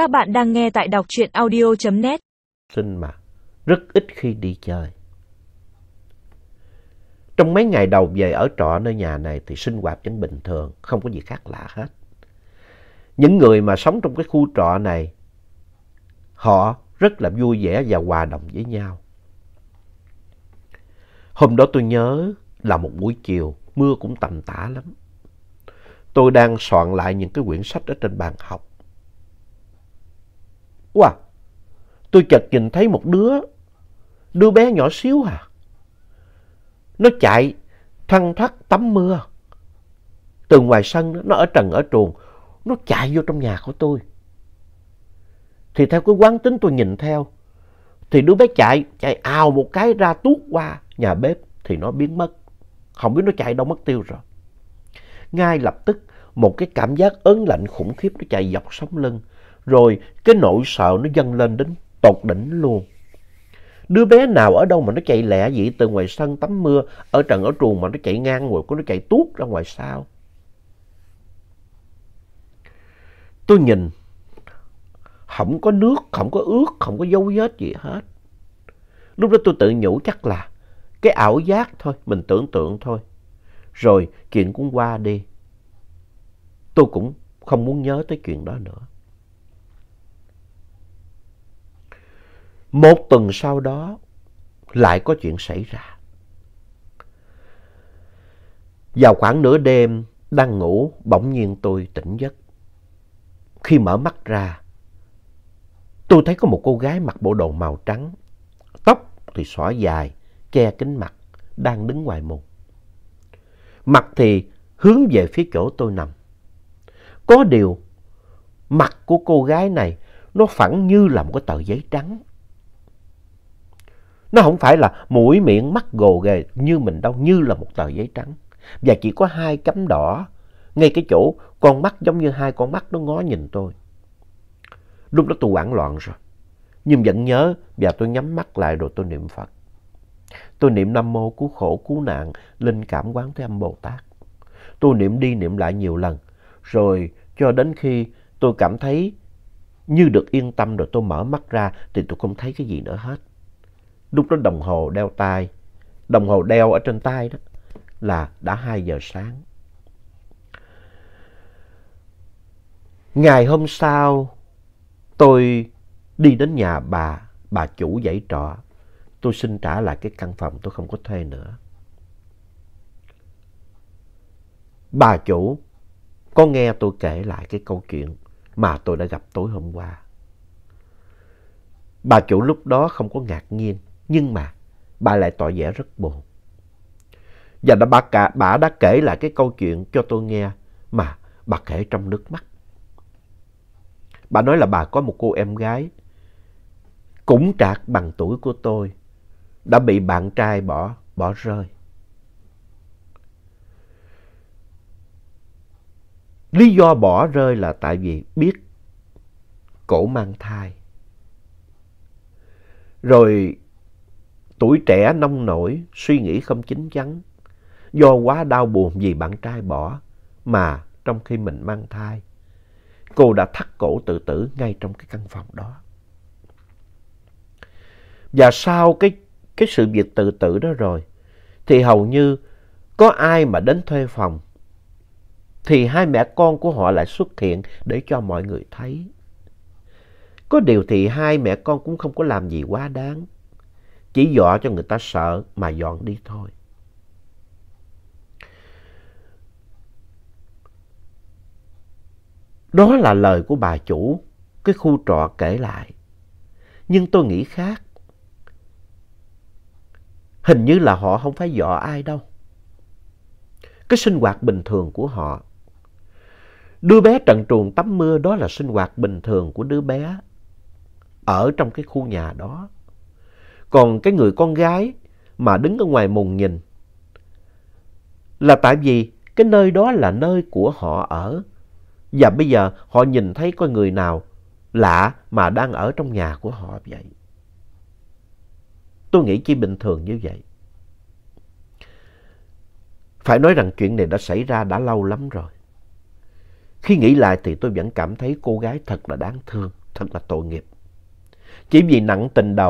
Các bạn đang nghe tại đọc truyện audio.net. Sinh mà rất ít khi đi chơi. Trong mấy ngày đầu về ở trọ nơi nhà này thì sinh hoạt vẫn bình thường, không có gì khác lạ hết. Những người mà sống trong cái khu trọ này, họ rất là vui vẻ và hòa đồng với nhau. Hôm đó tôi nhớ là một buổi chiều, mưa cũng tầm tã lắm. Tôi đang soạn lại những cái quyển sách ở trên bàn học. Wow! Tôi chợt nhìn thấy một đứa, đứa bé nhỏ xíu à. Nó chạy thoăn thoắt tắm mưa. Từ ngoài sân, nó ở trần ở truồng, nó chạy vô trong nhà của tôi. Thì theo cái quán tính tôi nhìn theo, thì đứa bé chạy, chạy ào một cái ra tuốt qua nhà bếp thì nó biến mất. Không biết nó chạy đâu mất tiêu rồi. Ngay lập tức một cái cảm giác ớn lạnh khủng khiếp nó chạy dọc sống lưng. Rồi cái nỗi sợ nó dâng lên đến tột đỉnh luôn. Đứa bé nào ở đâu mà nó chạy lẹ vậy từ ngoài sân tắm mưa, ở trần ở truồng mà nó chạy ngang rồi, nó chạy tuốt ra ngoài sao. Tôi nhìn, không có nước, không có ướt, không có dấu vết gì hết. Lúc đó tôi tự nhủ chắc là cái ảo giác thôi, mình tưởng tượng thôi. Rồi chuyện cũng qua đi. Tôi cũng không muốn nhớ tới chuyện đó nữa. Một tuần sau đó lại có chuyện xảy ra. Vào khoảng nửa đêm, đang ngủ, bỗng nhiên tôi tỉnh giấc. Khi mở mắt ra, tôi thấy có một cô gái mặc bộ đồ màu trắng, tóc thì xõa dài, che kính mặt, đang đứng ngoài mùng. Mặt thì hướng về phía chỗ tôi nằm. Có điều, mặt của cô gái này nó phẳng như là một cái tờ giấy trắng. Nó không phải là mũi miệng mắt gồ ghề như mình đâu, như là một tờ giấy trắng. Và chỉ có hai chấm đỏ, ngay cái chỗ con mắt giống như hai con mắt nó ngó nhìn tôi. Lúc đó tôi hoảng loạn rồi. Nhưng vẫn nhớ và tôi nhắm mắt lại rồi tôi niệm Phật. Tôi niệm Nam Mô cứu khổ cứu nạn, linh cảm quán thế âm Bồ Tát. Tôi niệm đi niệm lại nhiều lần. Rồi cho đến khi tôi cảm thấy như được yên tâm rồi tôi mở mắt ra thì tôi không thấy cái gì nữa hết. Lúc đó đồng hồ đeo tay, đồng hồ đeo ở trên tay đó là đã 2 giờ sáng. Ngày hôm sau, tôi đi đến nhà bà, bà chủ dãy trọ. Tôi xin trả lại cái căn phòng tôi không có thuê nữa. Bà chủ có nghe tôi kể lại cái câu chuyện mà tôi đã gặp tối hôm qua. Bà chủ lúc đó không có ngạc nhiên, nhưng mà bà lại tỏ vẻ rất buồn. Và đã, bà, cả, bà đã kể lại cái câu chuyện cho tôi nghe mà bà kể trong nước mắt. Bà nói là bà có một cô em gái cũng trạc bằng tuổi của tôi đã bị bạn trai bỏ, bỏ rơi. Lý do bỏ rơi là tại vì biết cổ mang thai. Rồi tuổi trẻ nông nổi, suy nghĩ không chín chắn. Do quá đau buồn vì bạn trai bỏ mà trong khi mình mang thai, cô đã thắt cổ tự tử ngay trong cái căn phòng đó. Và sau cái, cái sự việc tự tử đó rồi, thì hầu như có ai mà đến thuê phòng, thì hai mẹ con của họ lại xuất hiện để cho mọi người thấy. Có điều thì hai mẹ con cũng không có làm gì quá đáng. Chỉ dọa cho người ta sợ mà dọn đi thôi. Đó là lời của bà chủ, cái khu trọ kể lại. Nhưng tôi nghĩ khác. Hình như là họ không phải dọa ai đâu. Cái sinh hoạt bình thường của họ. Đứa bé trần truồng tắm mưa đó là sinh hoạt bình thường của đứa bé ở trong cái khu nhà đó. Còn cái người con gái mà đứng ở ngoài mùng nhìn là tại vì cái nơi đó là nơi của họ ở. Và bây giờ họ nhìn thấy có người nào lạ mà đang ở trong nhà của họ vậy. Tôi nghĩ chỉ bình thường như vậy. Phải nói rằng chuyện này đã xảy ra đã lâu lắm rồi. Khi nghĩ lại thì tôi vẫn cảm thấy cô gái thật là đáng thương, thật là tội nghiệp. Chỉ vì nặng tình đầu.